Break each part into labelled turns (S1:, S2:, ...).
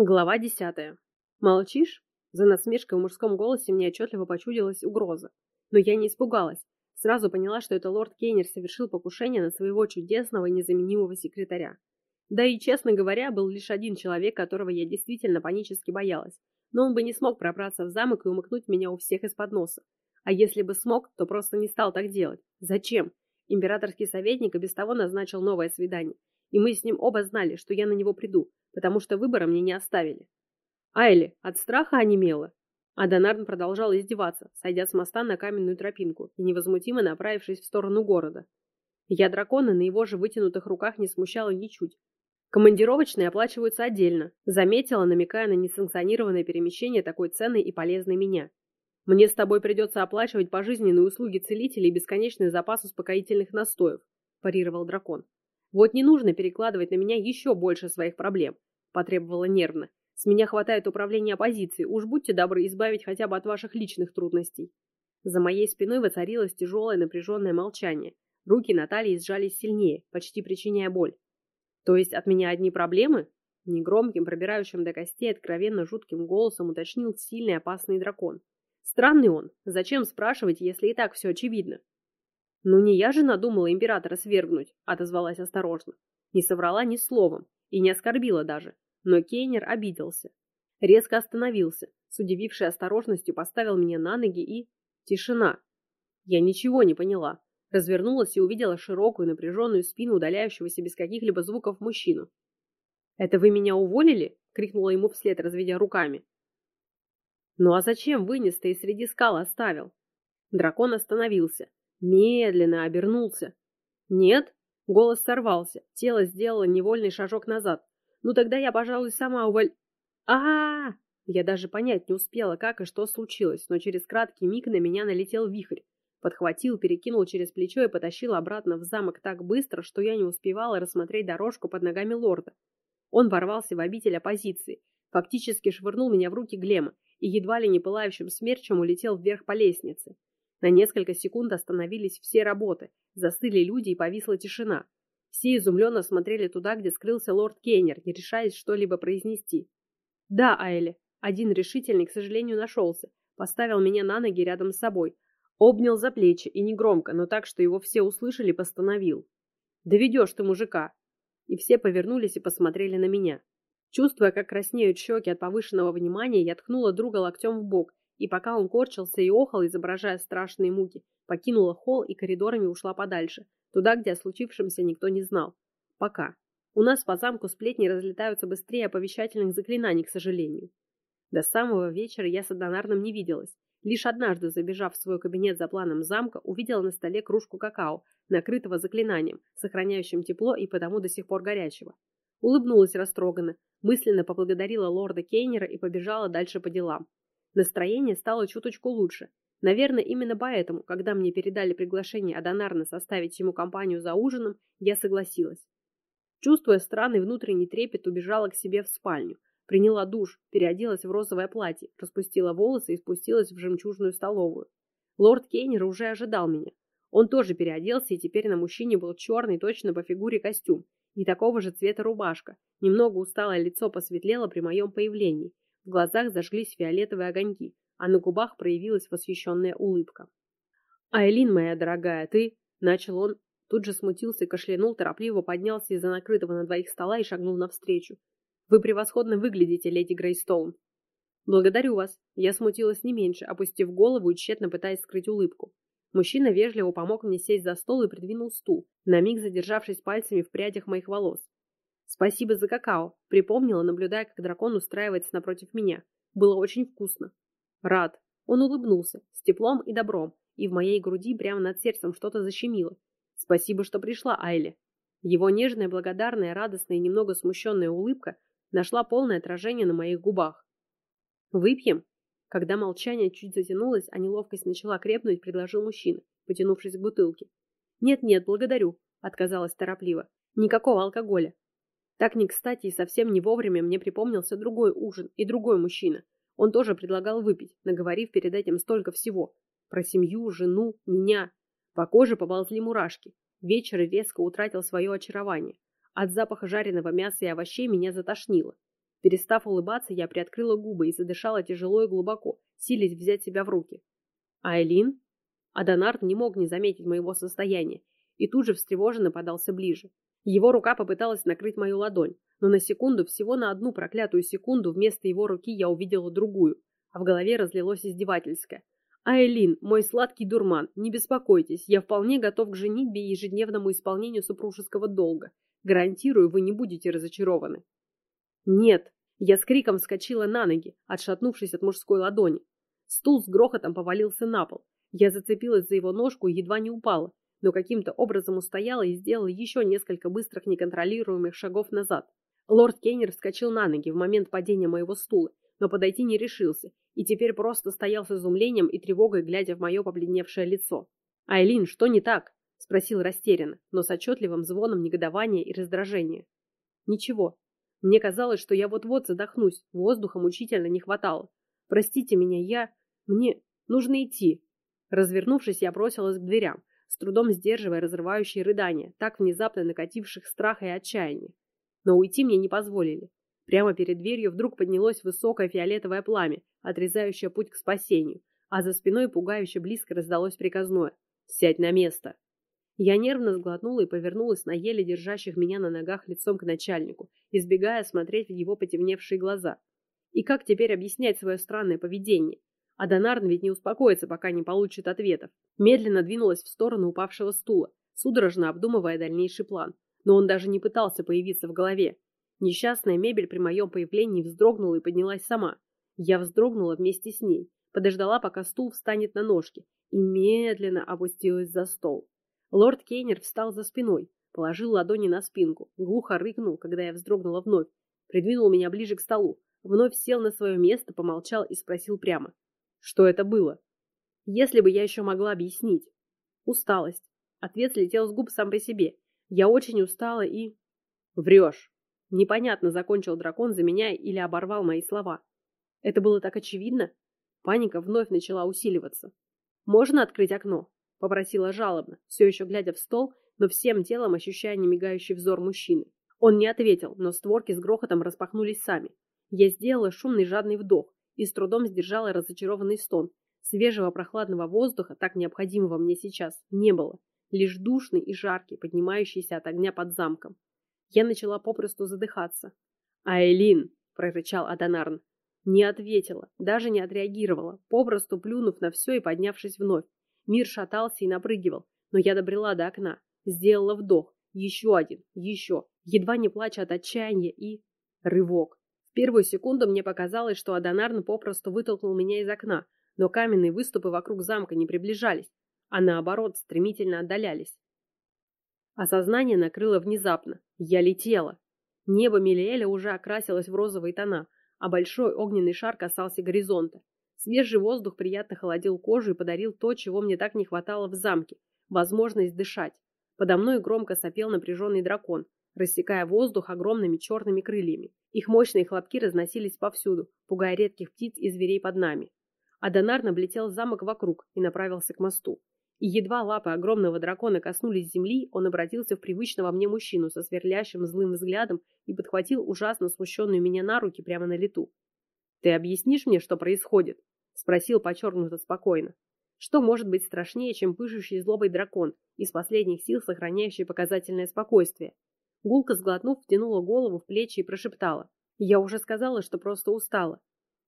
S1: Глава десятая. «Молчишь?» За насмешкой в мужском голосе мне отчетливо почудилась угроза. Но я не испугалась. Сразу поняла, что это лорд Кейнер совершил покушение на своего чудесного и незаменимого секретаря. Да и, честно говоря, был лишь один человек, которого я действительно панически боялась. Но он бы не смог пробраться в замок и умыкнуть меня у всех из-под носа. А если бы смог, то просто не стал так делать. Зачем? Императорский советник и без того назначил новое свидание. И мы с ним оба знали, что я на него приду, потому что выбора мне не оставили. Айли от страха онемела. А Донарн продолжал издеваться, сойдя с моста на каменную тропинку и невозмутимо направившись в сторону города. Я дракона на его же вытянутых руках не смущала ничуть. Командировочные оплачиваются отдельно, заметила, намекая на несанкционированное перемещение такой ценной и полезной меня. Мне с тобой придется оплачивать пожизненные услуги целителей и бесконечный запас успокоительных настоев, парировал дракон. Вот не нужно перекладывать на меня еще больше своих проблем, потребовала нервно. С меня хватает управления оппозицией, уж будьте добры избавить хотя бы от ваших личных трудностей. За моей спиной воцарилось тяжелое напряженное молчание. Руки Натальи сжались сильнее, почти причиняя боль. То есть от меня одни проблемы? Негромким, пробирающим до костей, откровенно жутким голосом уточнил сильный опасный дракон. Странный он. Зачем спрашивать, если и так все очевидно? «Ну не я же надумала императора свергнуть», — отозвалась осторожно. Не соврала ни словом и не оскорбила даже. Но Кейнер обиделся. Резко остановился, с удивившей осторожностью поставил меня на ноги и... Тишина. Я ничего не поняла. Развернулась и увидела широкую напряженную спину удаляющегося без каких-либо звуков мужчину. «Это вы меня уволили?» — крикнула ему вслед, разведя руками. «Ну а зачем вынес-то и среди скал оставил?» Дракон остановился, Медленно обернулся. Нет? Голос сорвался. Тело сделало невольный шажок назад. Ну тогда я, пожалуй, сама уволь... а, -а, -а Я даже понять не успела, как и что случилось, но через краткий миг на меня налетел вихрь. Подхватил, перекинул через плечо и потащил обратно в замок так быстро, что я не успевала рассмотреть дорожку под ногами лорда. Он ворвался в обитель оппозиции, фактически швырнул меня в руки Глема и едва ли не пылающим смерчем улетел вверх по лестнице. На несколько секунд остановились все работы, застыли люди и повисла тишина. Все изумленно смотрели туда, где скрылся лорд Кейнер, не решаясь что-либо произнести. «Да, Айли». Один решительный, к сожалению, нашелся. Поставил меня на ноги рядом с собой. Обнял за плечи и негромко, но так, что его все услышали, постановил. «Доведешь ты мужика!» И все повернулись и посмотрели на меня. Чувствуя, как краснеют щеки от повышенного внимания, я ткнула друга локтем в бок и пока он корчился и охал, изображая страшные муки, покинула холл и коридорами ушла подальше, туда, где о случившемся никто не знал. Пока. У нас по замку сплетни разлетаются быстрее оповещательных заклинаний, к сожалению. До самого вечера я с Адонарным не виделась. Лишь однажды, забежав в свой кабинет за планом замка, увидела на столе кружку какао, накрытого заклинанием, сохраняющим тепло и потому до сих пор горячего. Улыбнулась растроганно, мысленно поблагодарила лорда Кейнера и побежала дальше по делам. Настроение стало чуточку лучше. Наверное, именно поэтому, когда мне передали приглашение Адонарна составить ему компанию за ужином, я согласилась. Чувствуя странный внутренний трепет, убежала к себе в спальню. Приняла душ, переоделась в розовое платье, распустила волосы и спустилась в жемчужную столовую. Лорд Кейнер уже ожидал меня. Он тоже переоделся, и теперь на мужчине был черный точно по фигуре костюм и такого же цвета рубашка. Немного усталое лицо посветлело при моем появлении, в глазах зажглись фиолетовые огоньки, а на губах проявилась восхищенная улыбка. «Айлин, моя дорогая, ты...» — начал он, тут же смутился, кашлянул, торопливо поднялся из-за накрытого на двоих стола и шагнул навстречу. «Вы превосходно выглядите, леди Грейстоун». «Благодарю вас». Я смутилась не меньше, опустив голову и тщетно пытаясь скрыть улыбку. Мужчина вежливо помог мне сесть за стол и придвинул стул, на миг задержавшись пальцами в прядях моих волос. «Спасибо за какао», — припомнила, наблюдая, как дракон устраивается напротив меня. «Было очень вкусно». «Рад». Он улыбнулся, с теплом и добром, и в моей груди прямо над сердцем что-то защемило. «Спасибо, что пришла, Айли». Его нежная, благодарная, радостная и немного смущенная улыбка нашла полное отражение на моих губах. «Выпьем?» Когда молчание чуть затянулось, а неловкость начала крепнуть, предложил мужчина, потянувшись к бутылке. «Нет-нет, благодарю», — отказалась торопливо. «Никакого алкоголя. Так не кстати и совсем не вовремя мне припомнился другой ужин и другой мужчина. Он тоже предлагал выпить, наговорив перед этим столько всего. Про семью, жену, меня. По коже поползли мурашки. Вечер резко утратил свое очарование. От запаха жареного мяса и овощей меня затошнило. Перестав улыбаться, я приоткрыла губы и задышала тяжело и глубоко, силясь взять себя в руки. «Айлин?» Адонард не мог не заметить моего состояния и тут же встревоженно подался ближе. Его рука попыталась накрыть мою ладонь, но на секунду, всего на одну проклятую секунду, вместо его руки я увидела другую, а в голове разлилось издевательское. «Айлин, мой сладкий дурман, не беспокойтесь, я вполне готов к женитьбе и ежедневному исполнению супружеского долга. Гарантирую, вы не будете разочарованы». «Нет!» Я с криком вскочила на ноги, отшатнувшись от мужской ладони. Стул с грохотом повалился на пол. Я зацепилась за его ножку и едва не упала, но каким-то образом устояла и сделала еще несколько быстрых неконтролируемых шагов назад. Лорд Кейнер вскочил на ноги в момент падения моего стула, но подойти не решился, и теперь просто стоял с изумлением и тревогой, глядя в мое побледневшее лицо. «Айлин, что не так?» – спросил растерянно, но с отчетливым звоном негодования и раздражения. «Ничего. Мне казалось, что я вот-вот задохнусь, воздуха мучительно не хватало. Простите меня, я... Мне нужно идти». Развернувшись, я бросилась к дверям, трудом сдерживая разрывающие рыдания, так внезапно накативших страха и отчаяния. Но уйти мне не позволили. Прямо перед дверью вдруг поднялось высокое фиолетовое пламя, отрезающее путь к спасению, а за спиной пугающе близко раздалось приказное «Сядь на место!». Я нервно сглотнула и повернулась на еле держащих меня на ногах лицом к начальнику, избегая смотреть в его потемневшие глаза. И как теперь объяснять свое странное поведение? А Донарн ведь не успокоится, пока не получит ответов. Медленно двинулась в сторону упавшего стула, судорожно обдумывая дальнейший план. Но он даже не пытался появиться в голове. Несчастная мебель при моем появлении вздрогнула и поднялась сама. Я вздрогнула вместе с ней, подождала, пока стул встанет на ножки, и медленно опустилась за стол. Лорд Кейнер встал за спиной, положил ладони на спинку, глухо рыкнул, когда я вздрогнула вновь, придвинул меня ближе к столу, вновь сел на свое место, помолчал и спросил прямо. Что это было? Если бы я еще могла объяснить. Усталость. Ответ слетел с губ сам по себе. Я очень устала и... Врешь. Непонятно, закончил дракон за меня или оборвал мои слова. Это было так очевидно. Паника вновь начала усиливаться. «Можно открыть окно?» — попросила жалобно, все еще глядя в стол, но всем телом ощущая немигающий взор мужчины. Он не ответил, но створки с грохотом распахнулись сами. Я сделала шумный жадный вдох, и с трудом сдержала разочарованный стон. Свежего прохладного воздуха, так необходимого мне сейчас, не было. Лишь душный и жаркий, поднимающийся от огня под замком. Я начала попросту задыхаться. «Айлин!» – прорычал Адонарн. Не ответила, даже не отреагировала, попросту плюнув на все и поднявшись вновь. Мир шатался и напрыгивал, но я добрела до окна, сделала вдох, еще один, еще, едва не плача от отчаяния и... Рывок первую секунду мне показалось, что Адонарн попросту вытолкнул меня из окна, но каменные выступы вокруг замка не приближались, а наоборот стремительно отдалялись. Осознание накрыло внезапно. Я летела. Небо Милиэля уже окрасилось в розовые тона, а большой огненный шар касался горизонта. Свежий воздух приятно холодил кожу и подарил то, чего мне так не хватало в замке – возможность дышать. Подо мной громко сопел напряженный дракон, рассекая воздух огромными черными крыльями. Их мощные хлопки разносились повсюду, пугая редких птиц и зверей под нами. Адонар наблетел замок вокруг и направился к мосту. И едва лапы огромного дракона коснулись земли, он обратился в привычного мне мужчину со сверлящим злым взглядом и подхватил ужасно смущенную меня на руки прямо на лету. «Ты объяснишь мне, что происходит?» — спросил подчеркнуто спокойно. Что может быть страшнее, чем пышущий злобой дракон, из последних сил сохраняющий показательное спокойствие? Гулка, сглотнув, втянула голову в плечи и прошептала. «Я уже сказала, что просто устала.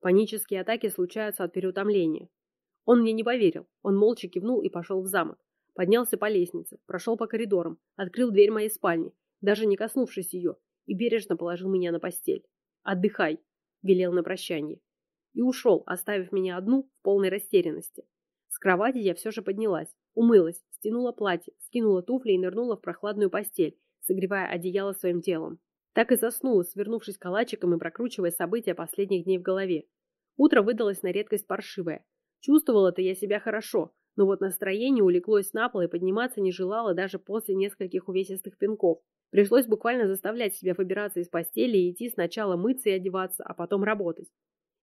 S1: Панические атаки случаются от переутомления». Он мне не поверил. Он молча кивнул и пошел в замок. Поднялся по лестнице, прошел по коридорам, открыл дверь моей спальни, даже не коснувшись ее, и бережно положил меня на постель. «Отдыхай», — велел на прощание. И ушел, оставив меня одну в полной растерянности. С кровати я все же поднялась, умылась, стянула платье, скинула туфли и нырнула в прохладную постель, согревая одеяло своим телом. Так и заснула, свернувшись калачиком и прокручивая события последних дней в голове. Утро выдалось на редкость паршивое. Чувствовала-то я себя хорошо, но вот настроение улеглось на пол и подниматься не желала даже после нескольких увесистых пинков. Пришлось буквально заставлять себя выбираться из постели и идти сначала мыться и одеваться, а потом работать.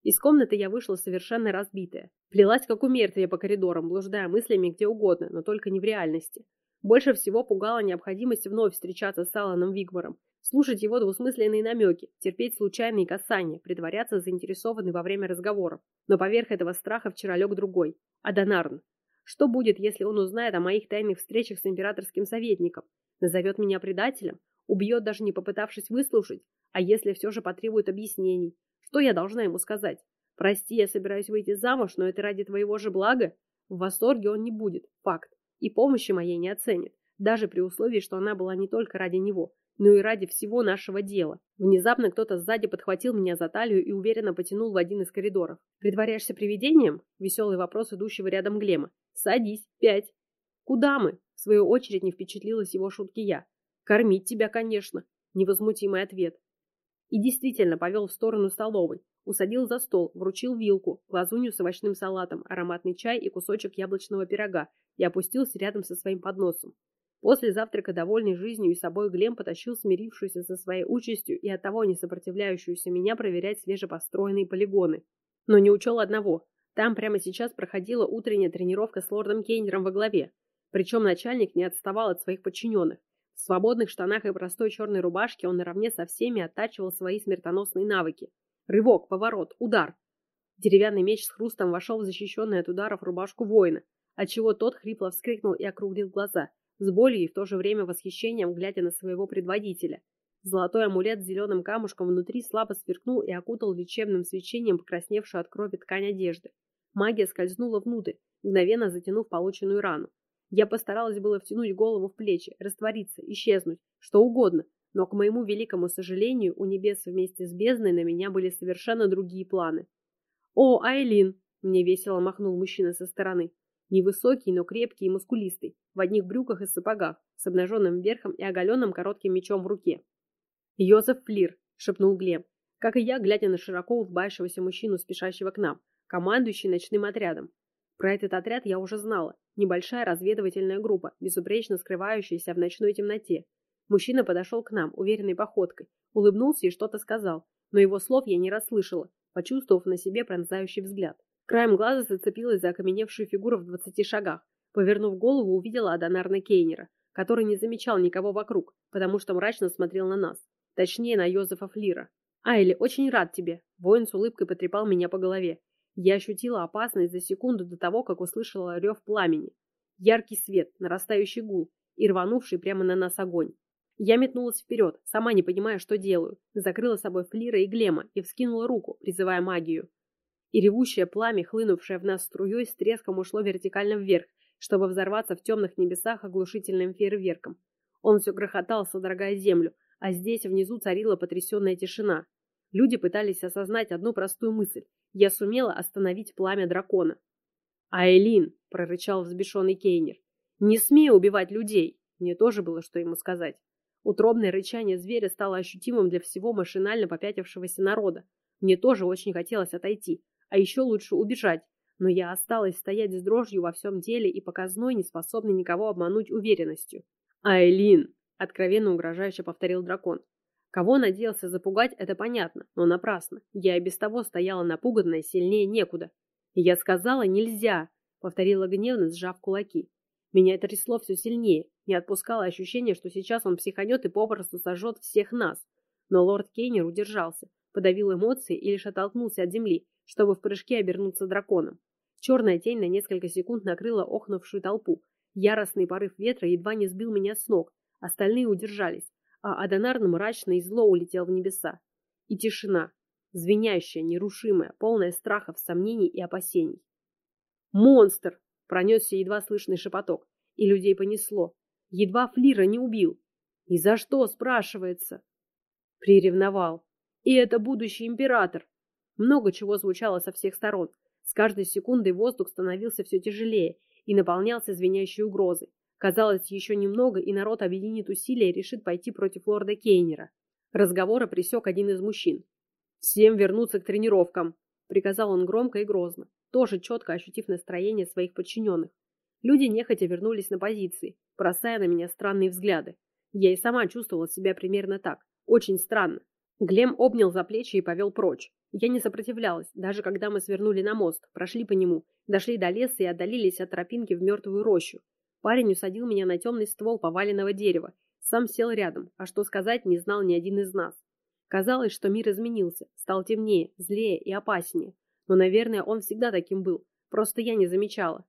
S1: Из комнаты я вышла совершенно разбитая. Плелась как у мертвия по коридорам, блуждая мыслями где угодно, но только не в реальности. Больше всего пугала необходимость вновь встречаться с Аланом Вигмаром, Слушать его двусмысленные намеки, терпеть случайные касания, притворяться заинтересованной во время разговоров. Но поверх этого страха вчера лег другой – Адонарн. Что будет, если он узнает о моих тайных встречах с императорским советником? Назовет меня предателем? Убьет, даже не попытавшись выслушать? А если все же потребует объяснений? Что я должна ему сказать? Прости, я собираюсь выйти замуж, но это ради твоего же блага? В восторге он не будет, факт. И помощи моей не оценит, даже при условии, что она была не только ради него, но и ради всего нашего дела. Внезапно кто-то сзади подхватил меня за талию и уверенно потянул в один из коридоров. «Притворяешься привидением?» – веселый вопрос идущего рядом Глема. «Садись, пять». «Куда мы?» – в свою очередь не впечатлилась его шутки я. «Кормить тебя, конечно», – невозмутимый ответ. И действительно повел в сторону столовой. Усадил за стол, вручил вилку, глазунью с овощным салатом, ароматный чай и кусочек яблочного пирога и опустился рядом со своим подносом. После завтрака, довольный жизнью и собой, Глем потащил смирившуюся со своей участью и оттого не сопротивляющуюся меня проверять свежепостроенные полигоны. Но не учел одного. Там прямо сейчас проходила утренняя тренировка с лордом Кейнером во главе. Причем начальник не отставал от своих подчиненных. В свободных штанах и простой черной рубашке он наравне со всеми оттачивал свои смертоносные навыки. Рывок, поворот, удар. Деревянный меч с хрустом вошел в защищенный от ударов рубашку воина, отчего тот хрипло вскрикнул и округлил глаза – с болью и в то же время восхищением, глядя на своего предводителя. Золотой амулет с зеленым камушком внутри слабо сверкнул и окутал лечебным свечением покрасневшую от крови ткань одежды. Магия скользнула внутрь, мгновенно затянув полученную рану. Я постаралась было втянуть голову в плечи, раствориться, исчезнуть, что угодно, но, к моему великому сожалению, у небес вместе с бездной на меня были совершенно другие планы. «О, Айлин!» — мне весело махнул мужчина со стороны. Невысокий, но крепкий и мускулистый, в одних брюках и сапогах, с обнаженным верхом и оголенным коротким мечом в руке. «Йозеф Флир», — шепнул Глеб, как и я, глядя на широко улыбающегося мужчину, спешащего к нам, командующий ночным отрядом. Про этот отряд я уже знала. Небольшая разведывательная группа, безупречно скрывающаяся в ночной темноте. Мужчина подошел к нам, уверенной походкой, улыбнулся и что-то сказал, но его слов я не расслышала, почувствовав на себе пронзающий взгляд. Краем глаза зацепилась за окаменевшую фигуру в двадцати шагах. Повернув голову, увидела Адонарна Кейнера, который не замечал никого вокруг, потому что мрачно смотрел на нас. Точнее, на Йозефа Флира. «Айли, очень рад тебе!» Воин с улыбкой потрепал меня по голове. Я ощутила опасность за секунду до того, как услышала рев пламени. Яркий свет, нарастающий гул и рванувший прямо на нас огонь. Я метнулась вперед, сама не понимая, что делаю. Закрыла собой Флира и Глема и вскинула руку, призывая магию и ревущее пламя, хлынувшее в нас струей, с треском ушло вертикально вверх, чтобы взорваться в темных небесах оглушительным фейерверком. Он все грохотал, содрогая землю, а здесь внизу царила потрясенная тишина. Люди пытались осознать одну простую мысль. Я сумела остановить пламя дракона. «Айлин!» — прорычал взбешенный Кейнер. «Не смей убивать людей!» Мне тоже было что ему сказать. Утробное рычание зверя стало ощутимым для всего машинально попятившегося народа. Мне тоже очень хотелось отойти, а еще лучше убежать, но я осталась стоять с дрожью во всем деле и показной, не способной никого обмануть уверенностью. «Айлин!» — откровенно угрожающе повторил дракон. Кого надеялся запугать, это понятно, но напрасно. Я и без того стояла напуганная, сильнее некуда. Я сказала «нельзя», — повторила гневно, сжав кулаки. Меня это трясло все сильнее, не отпускало ощущение, что сейчас он психанет и попросту сожжет всех нас. Но лорд Кейнер удержался, подавил эмоции и лишь оттолкнулся от земли, чтобы в прыжке обернуться драконом. Черная тень на несколько секунд накрыла охнувшую толпу. Яростный порыв ветра едва не сбил меня с ног, остальные удержались, а Адонар мрачно и зло улетел в небеса. И тишина, звенящая, нерушимая, полная страхов, сомнений и опасений. «Монстр!» — пронесся едва слышный шепоток, и людей понесло. Едва Флира не убил. «И за что?» — спрашивается. Приревновал. И это будущий император. Много чего звучало со всех сторон. С каждой секундой воздух становился все тяжелее и наполнялся звенящей угрозой. Казалось, еще немного, и народ объединит усилия и решит пойти против лорда Кейнера. Разговора присек один из мужчин. «Всем вернуться к тренировкам!» — приказал он громко и грозно, тоже четко ощутив настроение своих подчиненных. Люди нехотя вернулись на позиции, бросая на меня странные взгляды. Я и сама чувствовала себя примерно так. Очень странно. Глем обнял за плечи и повел прочь. Я не сопротивлялась, даже когда мы свернули на мост, прошли по нему, дошли до леса и отдалились от тропинки в мертвую рощу. Парень усадил меня на темный ствол поваленного дерева, Сам сел рядом, а что сказать не знал ни один из нас. Казалось, что мир изменился, стал темнее, злее и опаснее. Но, наверное, он всегда таким был, просто я не замечала.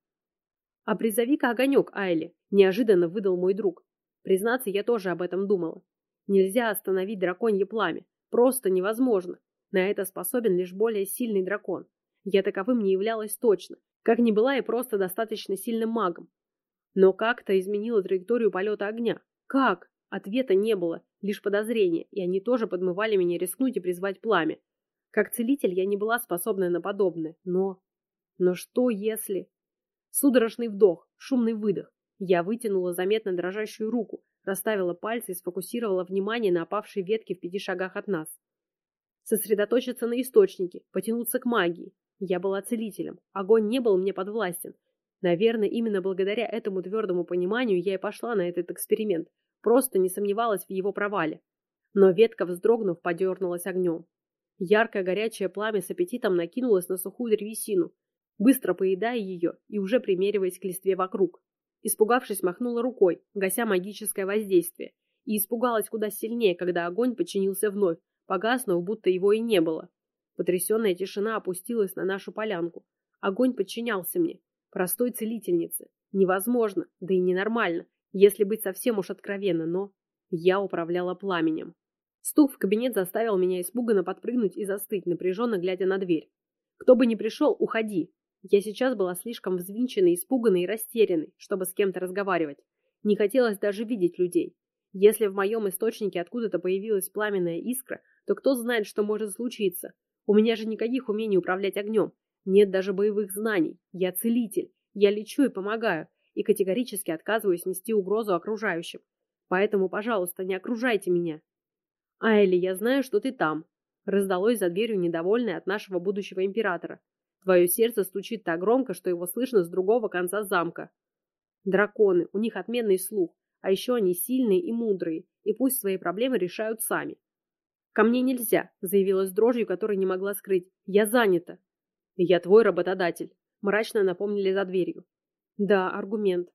S1: «А призови-ка огонек, Айли», – неожиданно выдал мой друг. Признаться, я тоже об этом думала. Нельзя остановить драконье пламя. Просто невозможно. На это способен лишь более сильный дракон. Я таковым не являлась точно, как не была и просто достаточно сильным магом. Но как-то изменила траекторию полета огня. Как? Ответа не было, лишь подозрения, и они тоже подмывали меня рискнуть и призвать пламя. Как целитель я не была способна на подобное, но... Но что если... Судорожный вдох, шумный выдох. Я вытянула заметно дрожащую руку, расставила пальцы и сфокусировала внимание на опавшей ветке в пяти шагах от нас. Сосредоточиться на источнике, потянуться к магии. Я была целителем, огонь не был мне подвластен. Наверное, именно благодаря этому твердому пониманию я и пошла на этот эксперимент, просто не сомневалась в его провале. Но ветка, вздрогнув, подернулась огнем. Яркое горячее пламя с аппетитом накинулось на сухую древесину, быстро поедая ее и уже примериваясь к листве вокруг. Испугавшись, махнула рукой, гася магическое воздействие, и испугалась куда сильнее, когда огонь подчинился вновь, погаснув, будто его и не было. Потрясенная тишина опустилась на нашу полянку. Огонь подчинялся мне, простой целительнице. Невозможно, да и ненормально, если быть совсем уж откровенно, но я управляла пламенем. Стук в кабинет заставил меня испуганно подпрыгнуть и застыть, напряженно глядя на дверь. «Кто бы ни пришел, уходи!» Я сейчас была слишком взвинченной, испуганной и растерянной, чтобы с кем-то разговаривать. Не хотелось даже видеть людей. Если в моем источнике откуда-то появилась пламенная искра, то кто знает, что может случиться. У меня же никаких умений управлять огнем. Нет даже боевых знаний. Я целитель. Я лечу и помогаю. И категорически отказываюсь нести угрозу окружающим. Поэтому, пожалуйста, не окружайте меня. Айли, я знаю, что ты там. Раздалось за дверью недовольное от нашего будущего императора. Твое сердце стучит так громко, что его слышно с другого конца замка. Драконы, у них отменный слух, а еще они сильные и мудрые, и пусть свои проблемы решают сами. «Ко мне нельзя», — заявила с дрожью, которой не могла скрыть. «Я занята». «Я твой работодатель», — мрачно напомнили за дверью. «Да, аргумент.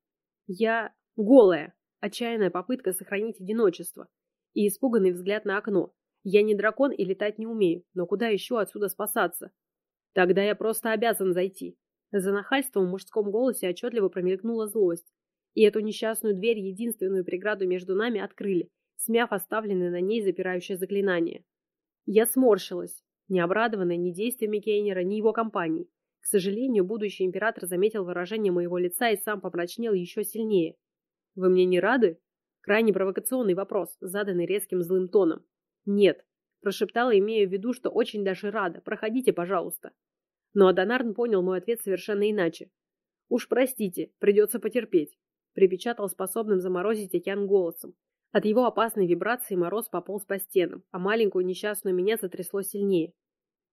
S1: Я голая». Отчаянная попытка сохранить одиночество. И испуганный взгляд на окно. Я не дракон и летать не умею, но куда еще отсюда спасаться? Тогда я просто обязан зайти. За нахальством в мужском голосе отчетливо промелькнула злость. И эту несчастную дверь, единственную преграду между нами, открыли, смяв оставленное на ней запирающее заклинание. Я сморщилась, не обрадованная ни действиями Кейнера, ни его компанией. К сожалению, будущий император заметил выражение моего лица и сам помрачнел еще сильнее. «Вы мне не рады?» Крайне провокационный вопрос, заданный резким злым тоном. «Нет», – прошептала, имея в виду, что очень даже рада. «Проходите, пожалуйста». Но Адонарн понял мой ответ совершенно иначе. «Уж простите, придется потерпеть», – припечатал способным заморозить океан голосом. От его опасной вибрации мороз пополз по стенам, а маленькую несчастную меня затрясло сильнее.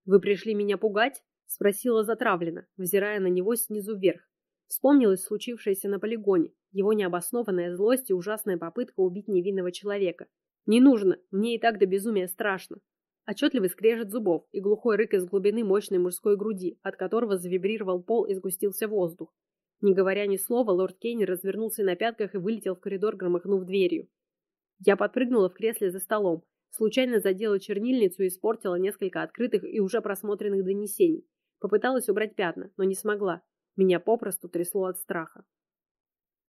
S1: «Вы пришли меня пугать?» – спросила затравленно, взирая на него снизу вверх. Вспомнилось случившееся на полигоне, его необоснованная злость и ужасная попытка убить невинного человека. «Не нужно, мне и так до безумия страшно. Отчетливый скрежет зубов и глухой рык из глубины мощной мужской груди, от которого завибрировал пол и сгустился воздух. Не говоря ни слова, лорд Кейни развернулся на пятках и вылетел в коридор, громыхнув дверью. Я подпрыгнула в кресле за столом, случайно задела чернильницу и испортила несколько открытых и уже просмотренных донесений. Попыталась убрать пятна, но не смогла. Меня попросту трясло от страха.